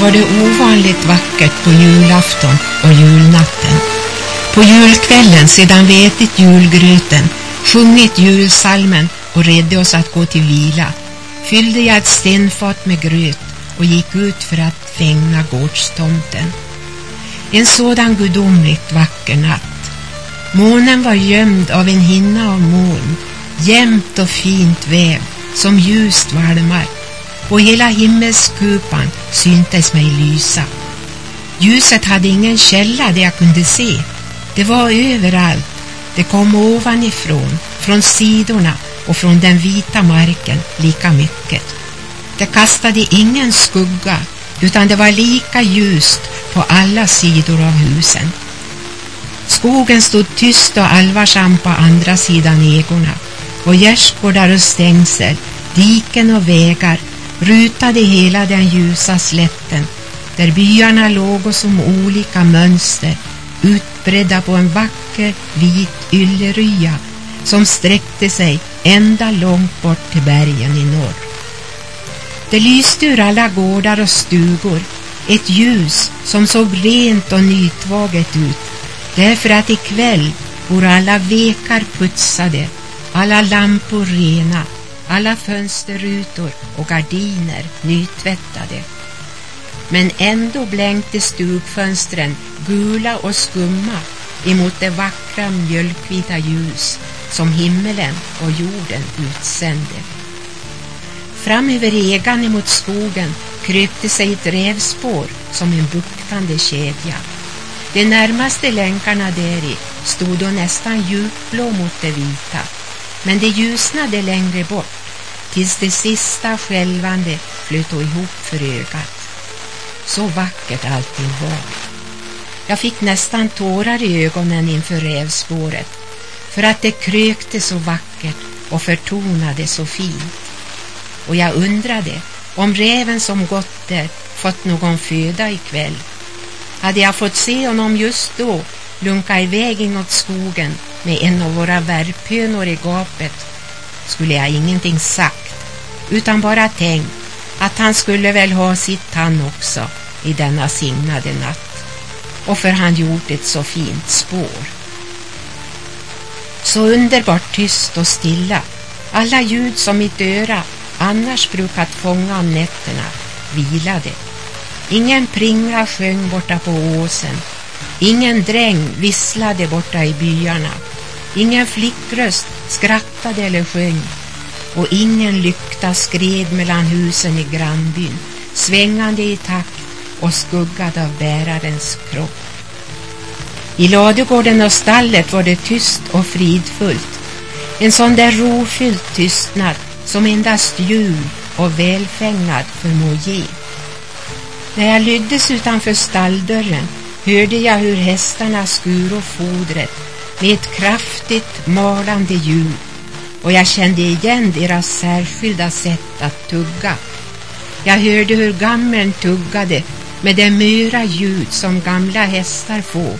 var det ovanligt vackert på julafton och julnatten. På julkvällen sedan vi ätit julgryten, sjungit julsalmen och redde oss att gå till vila, fyllde jag ett stenfat med gröt och gick ut för att fängna gårdstomten. En sådan gudomligt vacker natt. Månen var gömd av en hinna av moln, jämnt och fint väv, som ljust valmar och hela himmelskupan syntes mig lysa. Ljuset hade ingen källa det jag kunde se. Det var överallt. Det kom ovanifrån, från sidorna och från den vita marken lika mycket. Det kastade ingen skugga utan det var lika ljust på alla sidor av husen. Skogen stod tyst och allvarsam på andra sidan egorna och gärdsgårdar och stängsel, diken och vägar rutade hela den ljusa slätten där byarna låg som olika mönster utbredda på en vacker vit yllerya som sträckte sig ända långt bort till bergen i norr. Det lyste ur alla gårdar och stugor ett ljus som såg rent och nytvaget ut därför att ikväll vore alla vekar putsade, alla lampor rena alla fönsterrutor och gardiner nytvättade. Men ändå blänkte stugfönstren gula och skumma emot det vackra mjölkvita ljus som himmelen och jorden utsände. Fram över egan emot skogen krypte sig ett rävspår som en buktande kedja. De närmaste länkarna däri stod då nästan djupblå mot det vita, men det ljusnade längre bort tills det sista skälvande flöt ihop för ögat. Så vackert allting var. Jag fick nästan tårar i ögonen inför rävspåret för att det krökte så vackert och förtonade så fint. Och jag undrade om räven som gått där fått någon föda ikväll. Hade jag fått se honom just då lunka iväg inåt skogen med en av våra värphönor i gapet skulle jag ingenting sagt utan bara tänkt att han skulle väl ha sitt han också i denna signade natt och för han gjort ett så fint spår. Så underbart tyst och stilla alla ljud som mitt öra annars brukat fånga om nätterna vilade. Ingen pringa sjöng borta på åsen. Ingen dräng visslade borta i byarna. Ingen flickröst skrattade eller sjöng och ingen lykta skred mellan husen i grannbyn, svängande i takt och skuggad av bärarens kropp. I ladugården och stallet var det tyst och fridfullt, en sån där rofylld tystnad som endast jul och välfägnad förmår ge. När jag lyddes utanför stalldörren hörde jag hur hästarna skur fodret med ett kraftigt malande ljud och jag kände igen deras särskilda sätt att tugga. Jag hörde hur gammeln tuggade med det myra ljud som gamla hästar får,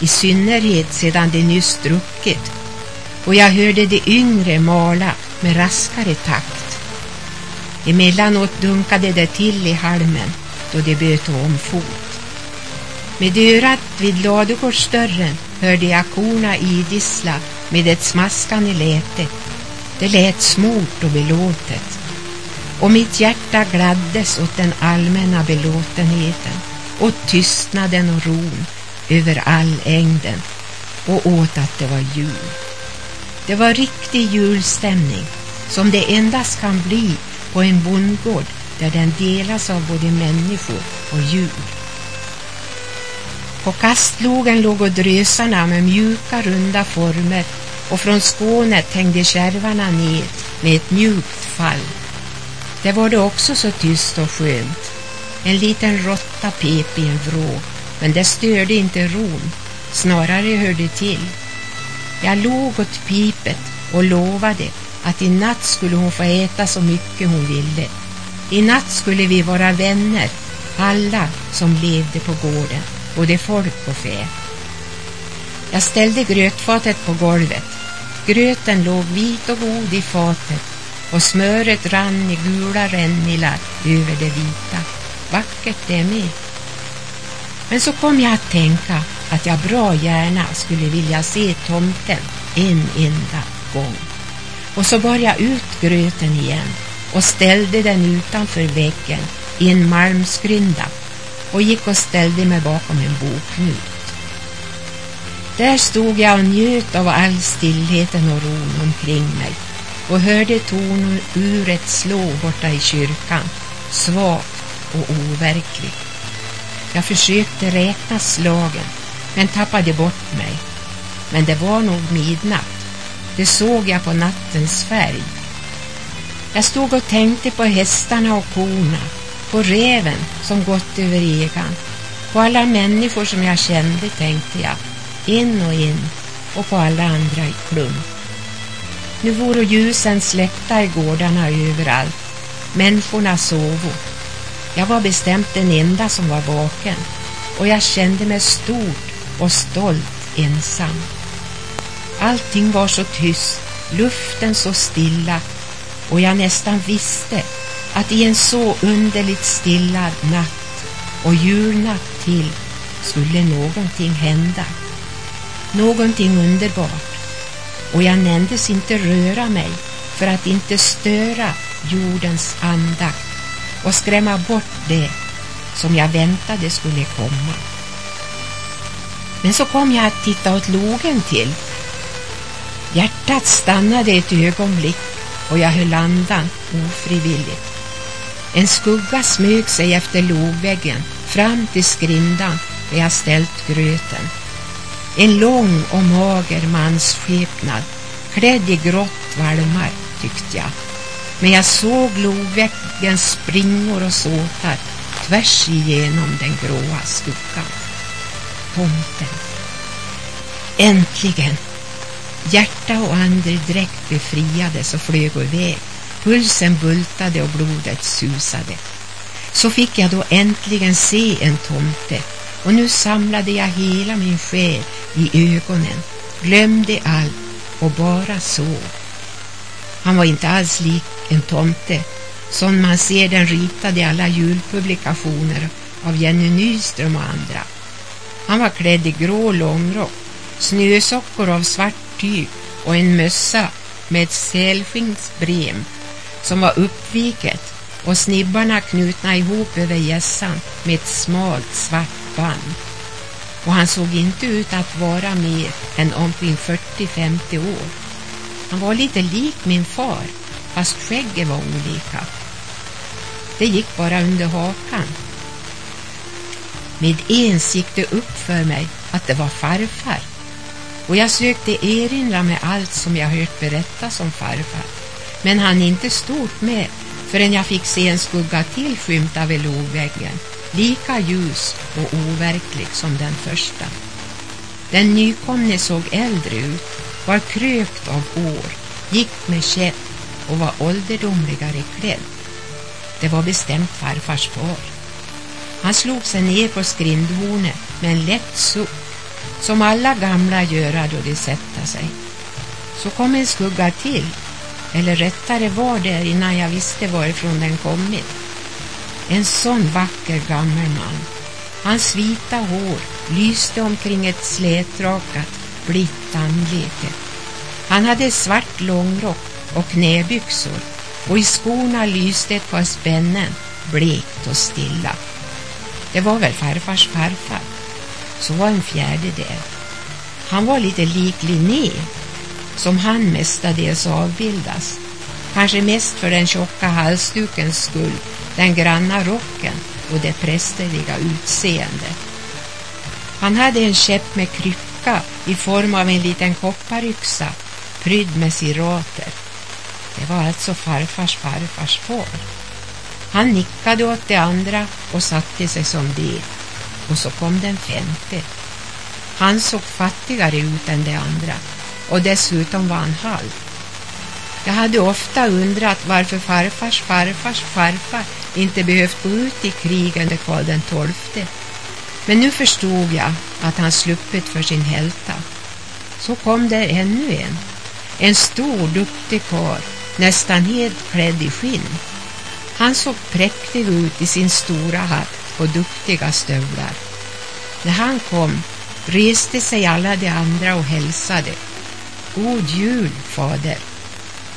i synnerhet sedan de nyss druckit. Och jag hörde de yngre mala med raskare takt. Emellanåt dunkade det till i halmen då de böt om fot. Med örat vid ladugårdsdörren hörde jag korna idissla med ett smaskande läte. Det lät smort och belåtet. Och mitt hjärta gladdes åt den allmänna belåtenheten, åt tystnaden och ron över all ängden och åt att det var jul. Det var riktig julstämning som det endast kan bli på en bondgård där den delas av både människor och djur. På kastlogen låg drösarna med mjuka runda former och från skånet hängde kärvarna ner med ett mjukt fall. Där var det också så tyst och skönt. En liten råtta pep i en vrå, men det störde inte ron, snarare hörde till. Jag låg åt pipet och lovade att i natt skulle hon få äta så mycket hon ville. I natt skulle vi vara vänner, alla som levde på gården, både folk och fä. Jag ställde grötfatet på golvet. Gröten låg vit och god i fatet och smöret rann i gula rännilar över det vita. vackert det med. Men så kom jag att tänka att jag bra gärna skulle vilja se tomten en enda gång. Och så bar jag ut gröten igen och ställde den utanför väggen i en malmskrynda och gick och ställde mig bakom en bokmur. Där stod jag och njöt av all stillheten och ron omkring mig och hörde tonuret slå borta i kyrkan, svagt och overkligt. Jag försökte räkna slagen, men tappade bort mig. Men det var nog midnatt. Det såg jag på nattens färg. Jag stod och tänkte på hästarna och korna, på reven som gått över egan, på alla människor som jag kände, tänkte jag, en och en, och på alla andra i klump. Nu vore ljusen släckta i gårdarna överallt. Människorna sovo. Jag var bestämt den enda som var vaken och jag kände mig stort och stolt ensam. Allting var så tyst, luften så stilla och jag nästan visste att i en så underligt stilla natt och julnatt till skulle någonting hända. Någonting underbart och jag nämndes inte röra mig för att inte störa jordens andakt och skrämma bort det som jag väntade skulle komma. Men så kom jag att titta åt logen till. Hjärtat stannade ett ögonblick och jag höll andan ofrivilligt. En skugga smög sig efter logväggen fram till skrindan där jag ställt gröten. En lång och mager mansskepnad, klädd i grått valmar, tyckte jag. Men jag såg loväggens springor och såtar tvärs igenom den gråa skuggan. Tomten. Äntligen! Hjärta och andedräkt befriades och flög iväg. Pulsen bultade och blodet susade. Så fick jag då äntligen se en tomte och nu samlade jag hela min själ i ögonen, glömde allt och bara såg. Han var inte alls lik en tomte som man ser den ritad i alla julpublikationer av Jenny Nyström och andra. Han var klädd i grå långrock, snösockor av svart tyg och en mössa med ett sälskinnsbrem som var uppviket och snibbarna knutna ihop över gässan med ett smalt svart pappan Och han såg inte ut att vara mer än omkring 40-50 år. Han var lite lik min far, fast skägget var olika. Det gick bara under hakan. Med ens gick det upp för mig att det var farfar och jag sökte erinra mig allt som jag hört berättas om farfar men han inte stort med förrän jag fick se en skugga till skymta vid lovväggen lika ljus och overklig som den första. Den nykomne såg äldre ut, var krökt av år, gick med käpp och var ålderdomligare klädd. Det var bestämt farfars far. Han slog sig ner på skrindhornet med en lätt suck, som alla gamla göra då de sätta sig. Så kom en skugga till eller rättare var det innan jag visste varifrån den kommit. En sån vacker gammal man. Hans vita hår lyste omkring ett slätrakat, blitt anlete. Han hade svart långrock och knäbyxor och i skorna lyste ett par spännen, blekt och stilla. Det var väl farfars farfar. Så var en fjärdedel. Han var lite lik Linné som han mestadels avbildas. Kanske mest för den tjocka halsdukens skull, den granna rocken och det prästerliga utseendet. Han hade en käpp med krycka i form av en liten kopparyxa prydd med sirater. Det var alltså farfars farfars far. Han nickade åt de andra och satte sig som det. Och så kom den femte. Han såg fattigare ut än de andra och dessutom var han halt. Jag hade ofta undrat varför farfars farfars farfar inte behövt gå ut i krig under Karl den XII. Men nu förstod jag att han sluppit för sin hälta. Så kom där ännu en. En stor, duktig kar, nästan helt klädd i skinn. Han såg präktig ut i sin stora hatt och duktiga stövlar. När han kom reste sig alla de andra och hälsade. God jul, fader.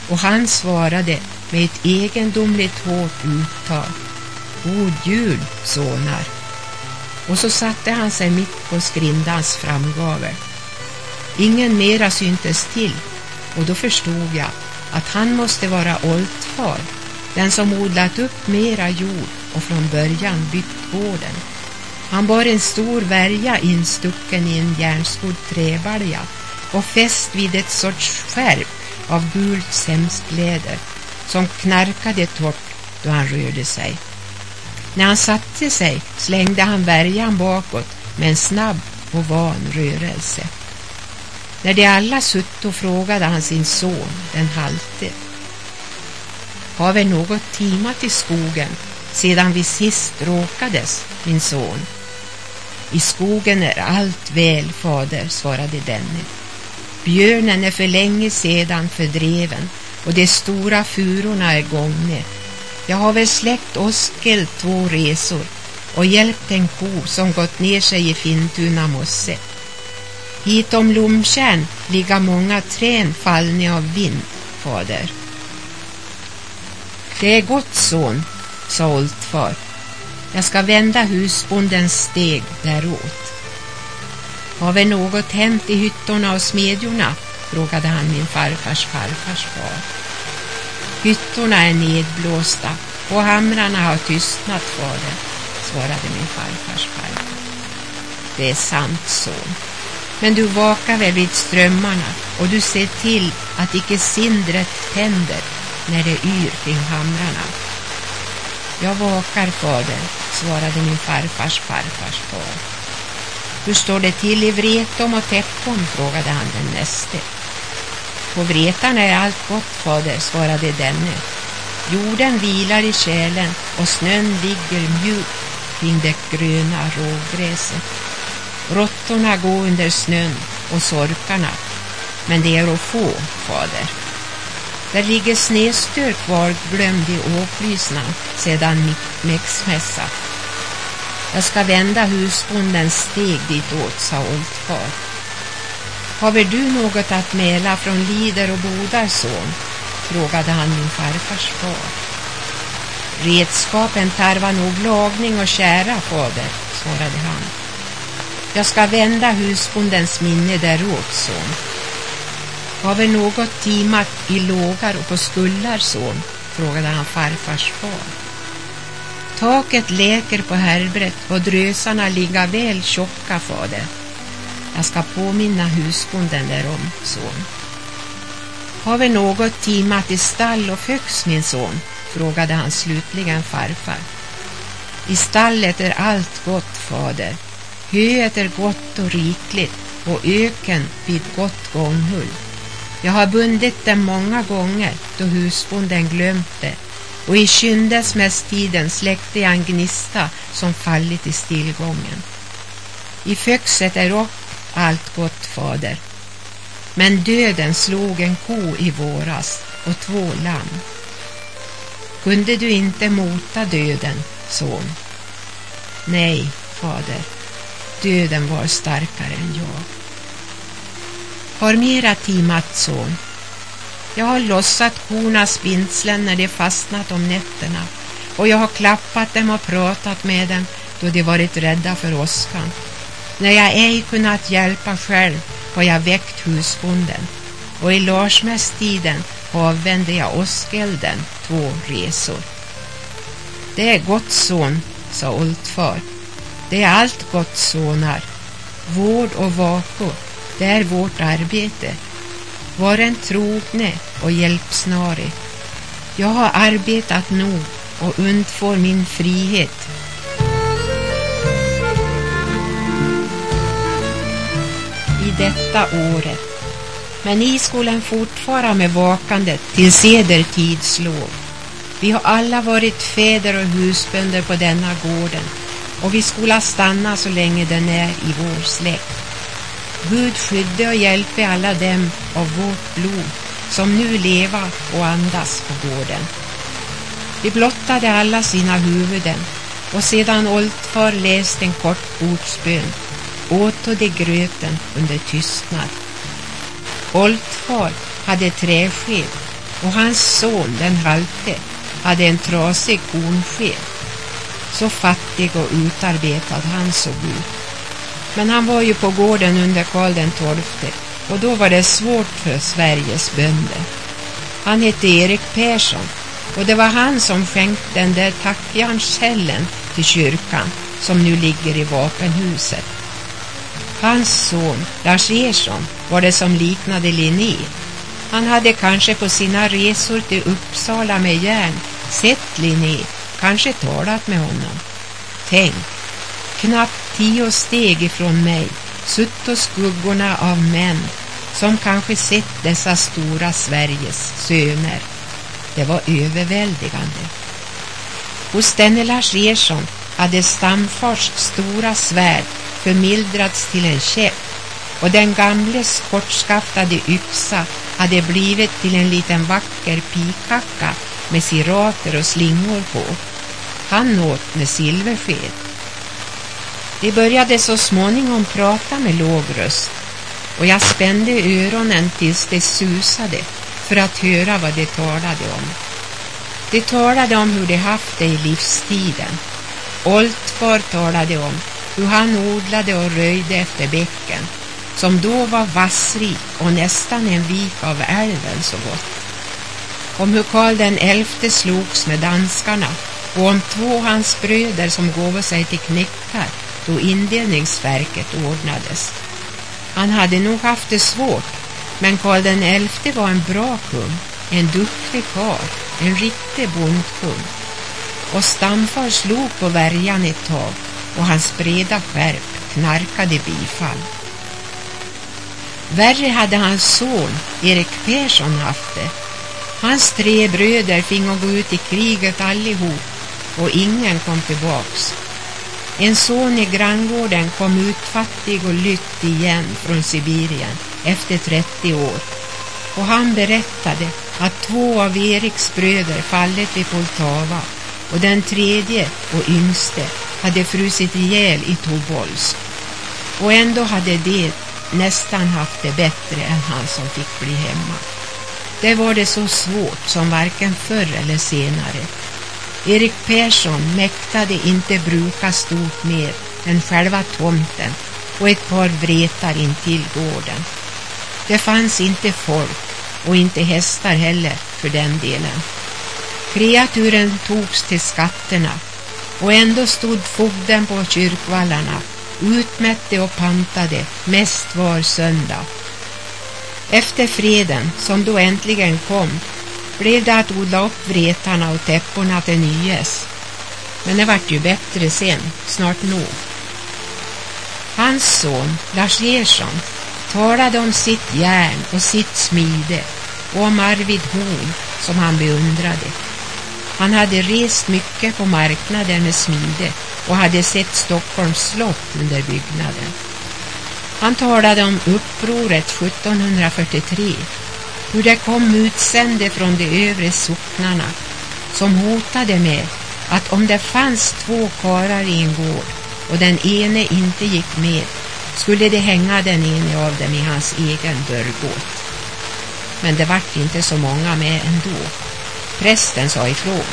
Och han svarade med ett egendomligt hårt uttal. God jul, sonar. Och så satte han sig mitt på skrindans framgavel. Ingen mera syntes till och då förstod jag att han måste vara oltfar, den som odlat upp mera jord och från början byggt gården. Han bar en stor värja instucken i en järnskodd träbalja och fäst vid ett sorts skärp av gult sämskläder som knarkade torrt då han rörde sig. När han satte sig slängde han värjan bakåt med en snabb och van rörelse. När de alla sutt och frågade han sin son, den halte. Har vi något timat i skogen sedan vi sist råkades, min son? I skogen är allt väl, fader, svarade denne. Björnen är för länge sedan fördreven och de stora furorna är gångne. Jag har väl släckt Oskel två resor och hjälpt en ko som gått ner sig i Fintuna mosse. Hitom Lomtjärn ligga många trän fallne av vind, fader. Det är gott son, sa Oltfar. Jag ska vända husbondens steg däråt. Har väl något hänt i hyttorna och smedjorna? frågade han min farfars farfars far. Hyttorna är nedblåsta och hamrarna har tystnat, fader, svarade min farfars farfar. Det är sant, son. Men du vakar väl vid strömmarna och du ser till att icke sindret tänder när det yr kring hamrarna. Jag vakar, fader, svarade min farfars farfars far. Hur står det till i Vretom och Täppom, frågade han den näste. På Vretan är allt gott, fader, svarade denne. Jorden vilar i kärlen och snön ligger mjuk kring det gröna rågräset. Råttorna går under snön och sorkarna, men det är att få, fader. Där ligger snöstör kvar glömd i åklysna sedan mexmässa. Jag ska vända husbondens steg ditåt, sa Oltfar. Har du något att mäla från Lider och Bodars son? frågade han min farfars far. Redskapen tarvar nog lagning och kära, fader, svarade han. Jag ska vända husbondens minne däråt, son. Har vi något timat i lågar och på skullar, son? frågade han farfars far. Taket läker på Herbret och drösarna ligga väl tjocka, fader. Jag ska påminna husbonden därom, son. Har vi något timat i stall och föx, min son? frågade han slutligen farfar. I stallet är allt gott, fader. Höet är gott och rikligt och öken vid gott gånghull. Jag har bundit dem många gånger då husbonden glömt det och i kyndesmästiden släckte jag en gnista som fallit i stillgången. I föxet är upp allt gott, fader. Men döden slog en ko i våras och två lamm. Kunde du inte mota döden, son? Nej, fader. Döden var starkare än jag. Har mera timat son. Jag har lossat kornas spindslen när de fastnat om nätterna och jag har klappat dem och pratat med dem då de varit rädda för åskan. När jag ej kunnat hjälpa själv har jag väckt husbonden och i Larsmästiden avvände jag åskelden två resor. Det är gott son, sa Oltfar. Det är allt gott sonar. Vård och vako, det är vårt arbete. Var en trogne och hjälpsnarig. Jag har arbetat nog och undfår min frihet. I detta året. Men ni skolan fortfara med vakandet till seder tidslov. Vi har alla varit fäder och husbönder på denna gården och vi skola stanna så länge den är i vår släkt. Gud skydde och hjälpe alla dem av vårt blod som nu leva och andas på gården. De blottade alla sina huvuden och sedan Oltfar läst en kort bordsbön åt de gröten under tystnad. Oltfar hade träsked och hans son, den halte, hade en trasig kornsked. Så fattig och utarbetad han såg ut. Men han var ju på gården under Karl den XII och då var det svårt för Sveriges bönder. Han hette Erik Persson och det var han som skänkte den där tackjärnskällen till kyrkan som nu ligger i vapenhuset. Hans son Lars Ersson var det som liknade Linné. Han hade kanske på sina resor till Uppsala med järn sett Linné, kanske talat med honom. Tänk, knappt tio steg ifrån mig sutto skuggorna av män som kanske sett dessa stora Sveriges söner. Det var överväldigande. Hos denne Lars Ersson hade stamfars stora svärd förmildrats till en käpp och den gamles kortskaftade yxa hade blivit till en liten vacker pikacka med sirater och slingor på. Han åt med silversked. De började så småningom prata med låg röst och jag spände öronen tills det susade för att höra vad de talade om. De talade om hur de haft det i livstiden. Oltfar talade om hur han odlade och röjde efter bäcken som då var vassrik och nästan en vik av älven så gott. Om hur Karl den elfte slogs med danskarna och om två hans bröder som gåvo sig till knäckar då indelningsverket ordnades. Han hade nog haft det svårt, men Karl den var en bra kung, en duktig karl, en riktig bondkung. Och stamfar slog på värjan ett tag och hans breda skärp knarkade bifall. Värre hade hans son Erik Persson haft det. Hans tre bröder fingo gå ut i kriget allihop och ingen kom tillbaks. En son i granngården kom ut fattig och lytt igen från Sibirien efter 30 år och han berättade att två av Eriks bröder fallit vid Poltava och den tredje och yngste hade frusit ihjäl i Tobolsk. Och ändå hade de nästan haft det bättre än han som fick bli hemma. Det var det så svårt som varken förr eller senare. Erik Persson mäktade inte bruka stort mer än själva tomten och ett par vretar intill gården. Det fanns inte folk och inte hästar heller för den delen. Kreaturen togs till skatterna och ändå stod fogden på kyrkvallarna utmätte och pantade mest var söndag. Efter freden, som då äntligen kom, blev det att odla upp vretarna och täpporna till nyes. Men det vart ju bättre sen, snart nog. Hans son, Lars Gersson, talade om sitt järn och sitt smide och om Arvid Horn som han beundrade. Han hade rest mycket på marknader med smide och hade sett Stockholms slott under byggnaden. Han talade om upproret 1743, hur det kom utsände från de övre socknarna som hotade med att om det fanns två karar i en gård och den ene inte gick med skulle de hänga den ene av dem i hans egen dörrgåt. Men det vart inte så många med ändå. Prästen sa ifrån.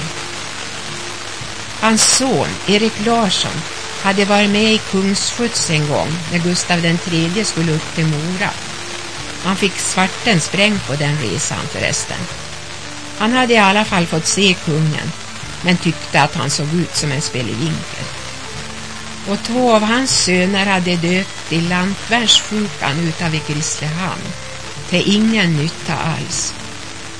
Hans son, Erik Larsson, hade varit med i kungsskjuts en gång när Gustav III skulle upp till Mora. Han fick svarten spräng på den resan förresten. Han hade i alla fall fått se kungen, men tyckte att han såg ut som en spelevinkel. Och två av hans söner hade dött i lantvärnssjukan utav i till ingen nytta alls.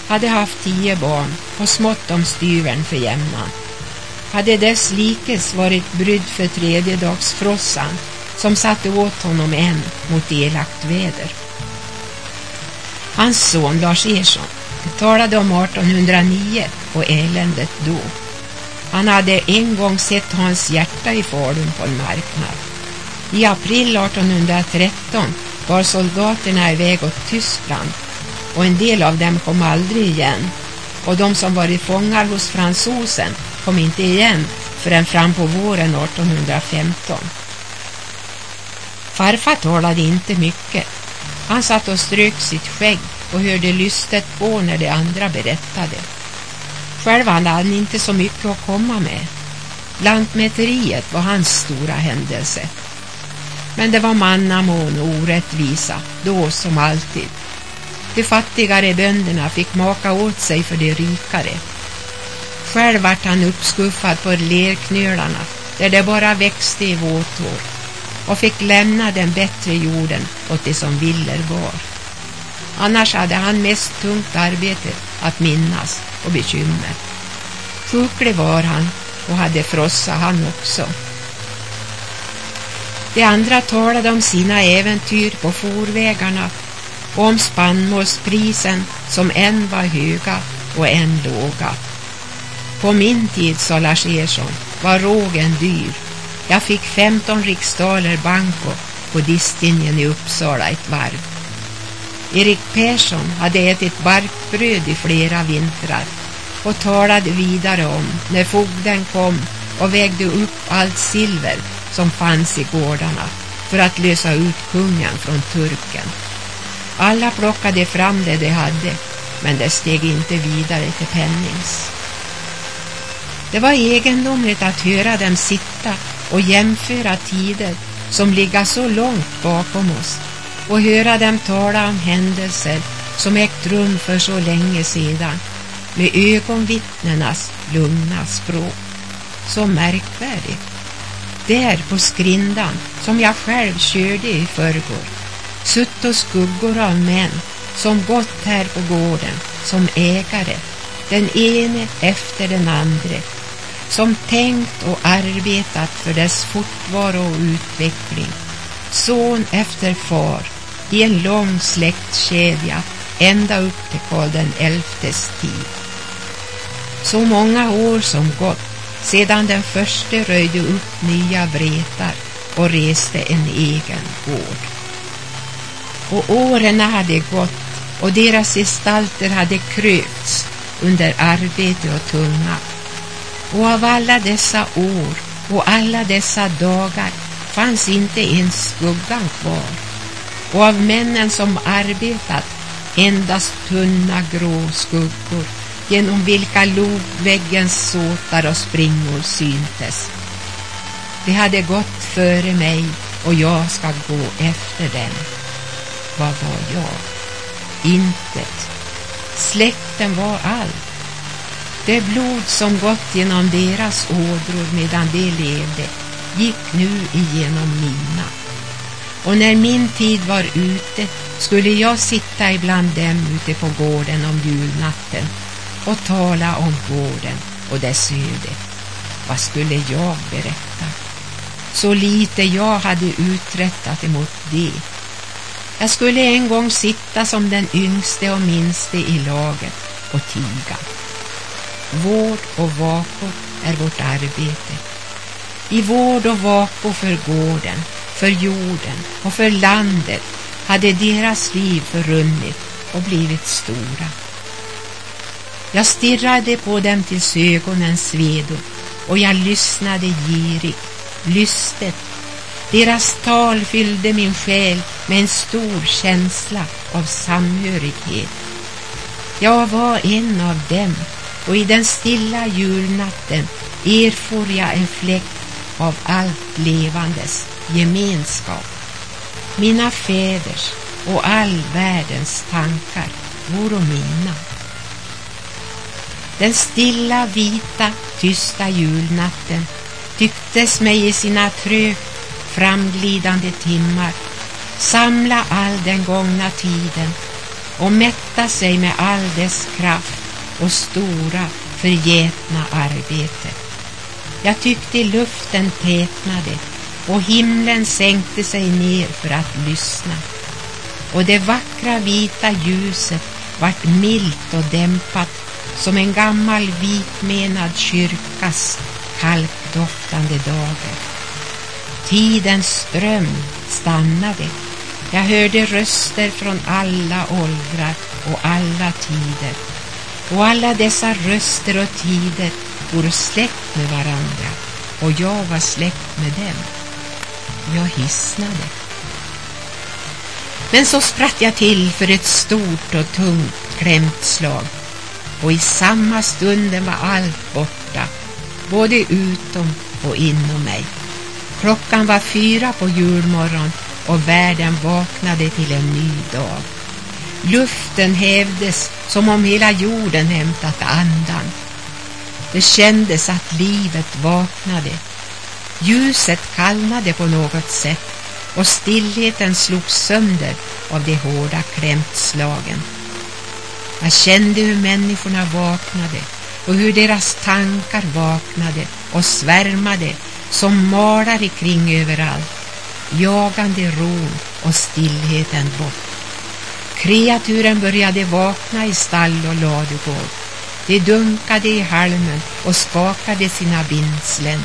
Hade haft tio barn och smått om styvern för jämnan hade dess likes varit brydd för tredjedagsfrossan som satte åt honom en mot elakt väder. Hans son Lars Ersson talade om 1809 och eländet då. Han hade en gång sett Hans hjärta i Falun på en marknad. I april 1813 var soldaterna iväg åt Tyskland och en del av dem kom aldrig igen och de som varit fångar hos fransosen kom inte igen förrän fram på våren 1815. Farfar talade inte mycket. Han satt och strök sitt skägg och hörde lystet på när de andra berättade. Själv hade han inte så mycket att komma med. Lantmäteriet var hans stora händelse. Men det var mannamån och orättvisa, då som alltid. De fattigare bönderna fick maka åt sig för de rikare. Själv vart han uppskuffad på lerknölarna där det bara växte i våtår och fick lämna den bättre jorden åt det som viller var. Annars hade han mest tungt arbete att minnas och bekymmer. Sjuklig var han och hade frossa han också. De andra talade om sina äventyr på forvägarna och om spannmålsprisen som än var höga och än låga. På min tid, sa Lars Ersson, var rågen dyr. Jag fick 15 riksdaler banko på distinjen i Uppsala ett varv. Erik Persson hade ätit barkbröd i flera vintrar och talade vidare om när fogden kom och vägde upp allt silver som fanns i gårdarna för att lösa ut kungen från turken. Alla plockade fram det de hade, men det steg inte vidare till pennings. Det var egendomligt att höra dem sitta och jämföra tider som ligger så långt bakom oss och höra dem tala om händelser som ägt rum för så länge sedan med ögonvittnenas lugna språk. Så märkvärdigt. Där på skrindan som jag själv körde i förrgår sutt och skuggor av män som gått här på gården som ägare, den ene efter den andra, som tänkt och arbetat för dess fortvaro och utveckling, son efter far, i en lång släktkedja ända upp till Karl den elftes tid. Så många år som gått sedan den första röjde upp nya vretar och reste en egen gård. Och åren hade gått och deras gestalter hade krökts under arbete och tunga. Och av alla dessa år och alla dessa dagar fanns inte ens skuggan kvar. Och av männen som arbetat endast tunna grå skuggor genom vilka lovväggens såtar och springor syntes. De hade gått före mig och jag ska gå efter dem. Vad var jag? Intet. Släkten var allt. Det blod som gått genom deras ådror medan de levde gick nu igenom mina. Och när min tid var ute skulle jag sitta ibland dem ute på gården om julnatten och tala om gården och dess öde. Vad skulle jag berätta? Så lite jag hade uträttat emot det. Jag skulle en gång sitta som den yngste och minste i laget och tiga. Vård och vako är vårt arbete. I vård och vako för gården, för jorden och för landet hade deras liv förrunnit och blivit stora. Jag stirrade på dem tills ögonen svedo och jag lyssnade girigt, lystet. Deras tal fyllde min själ med en stor känsla av samhörighet. Jag var en av dem och i den stilla julnatten erfor jag en fläkt av allt levandes gemenskap. Mina fäders och all världens tankar vore mina. Den stilla, vita, tysta julnatten tycktes mig i sina trögt framglidande timmar samla all den gångna tiden och mätta sig med all dess kraft och stora förgätna arbete. Jag tyckte luften tätnade och himlen sänkte sig ner för att lyssna och det vackra vita ljuset vart milt och dämpat som en gammal vitmenad kyrkas kalkdoftande dager. Tidens ström stannade. Jag hörde röster från alla åldrar och alla tider och alla dessa röster och tider vore släkt med varandra och jag var släkt med dem. Jag hisnade. Men så spratt jag till för ett stort och tungt klämt slag och i samma stunden var allt borta, både utom och inom mig. Klockan var fyra på julmorgon och världen vaknade till en ny dag. Luften hävdes som om hela jorden hämtat andan. Det kändes att livet vaknade. Ljuset kallnade på något sätt och stillheten slogs sönder av de hårda klämtslagen. Jag kände hur människorna vaknade och hur deras tankar vaknade och svärmade som malar kring överallt, jagande ro och stillheten bort. Kreaturen började vakna i stall och ladugård. De dunkade i halmen och skakade sina bindslen.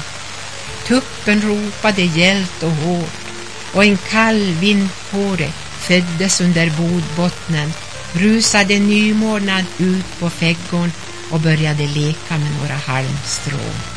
Tuppen ropade gällt och hårt och en kall vindpåre föddes under bodbottnen, rusade nymornad ut på fäggorn och började leka med några halmstrån.